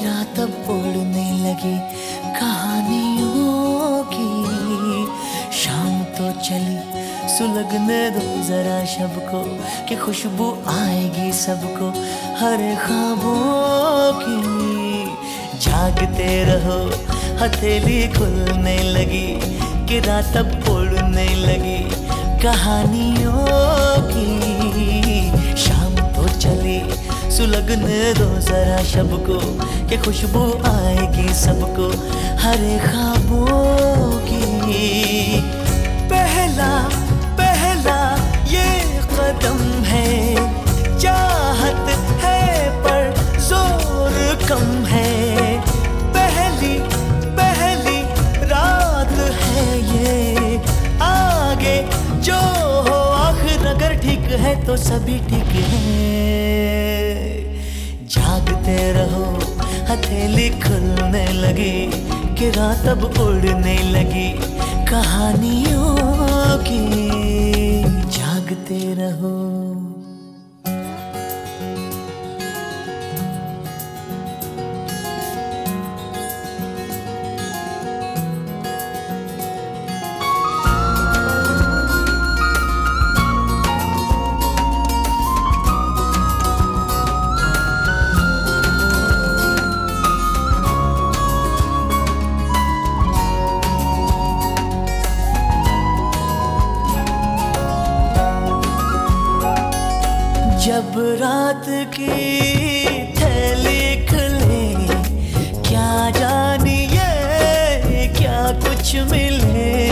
रात अब उड़ने लगी कहानियों की। शाम तो चली, सुलगने दो जरा शब को कि खुशबू आएगी सबको हर ख्वाबों की। जागते रहो, हथेली खुलने लगी, कि रात अब उड़ने लगी कहानियों की। सुलगने दो जरा शब को कि खुशबू आएगी सबको, हरे खाबों की। पहला पहला ये कदम है, चाहत है पर ज़ोर कम है। पहली पहली रात है ये, आगे जो हो, आखिर अगर ठीक है तो सभी ठीक है। जागते रहो। हथेली खुलने लगी किरा तब उड़ने लगी। कहानियों जब रात की थैली खुले क्या जानिए क्या कुछ मिले?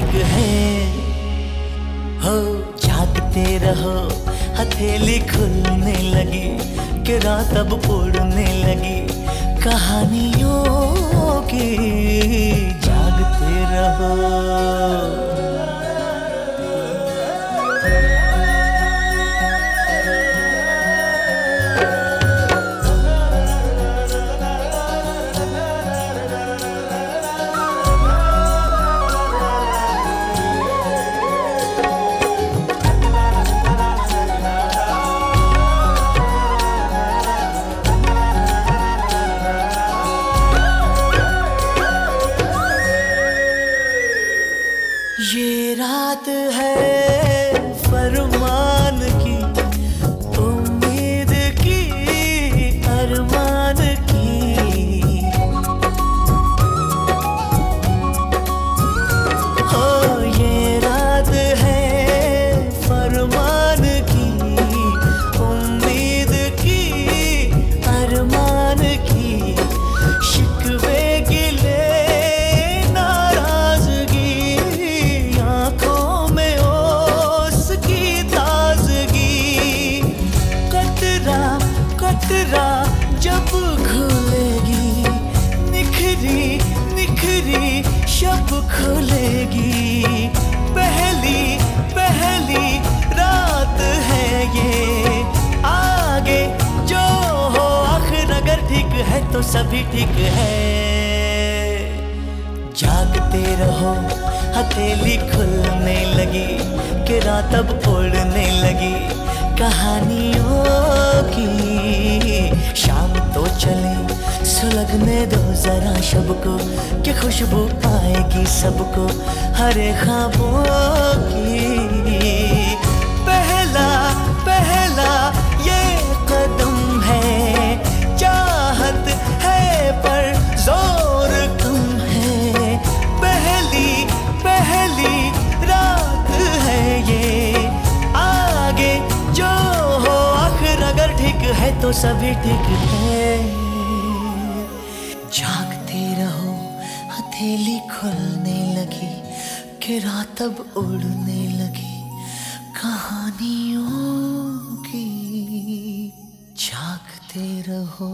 ठीक है। हो जागते रहो हथेली खुलने लगी किरा तब अब उड़ने लगी कहानियों ये रात है फरमान जब खुलेगी, निखरी निखरी शब खुलेगी। पहली पहली रात है ये। आगे जो हो, आखिर अगर ठीक है तो सभी ठीक है। जागते रहो, हथेली खुलने लगी कि रात अब उड़ने लगी। कहानियों की सुलगने दो जरा शब को कि खुशबू आएगी सबको, हरे ख्वाबों की। पहली रात है ये, आगे जो हो, आखिर अगर ठीक है तो सभी ठीक है। जागते रहो हथेली खुलने लगी कि रात अब उड़ने लगी कहानियों की जागते रहो।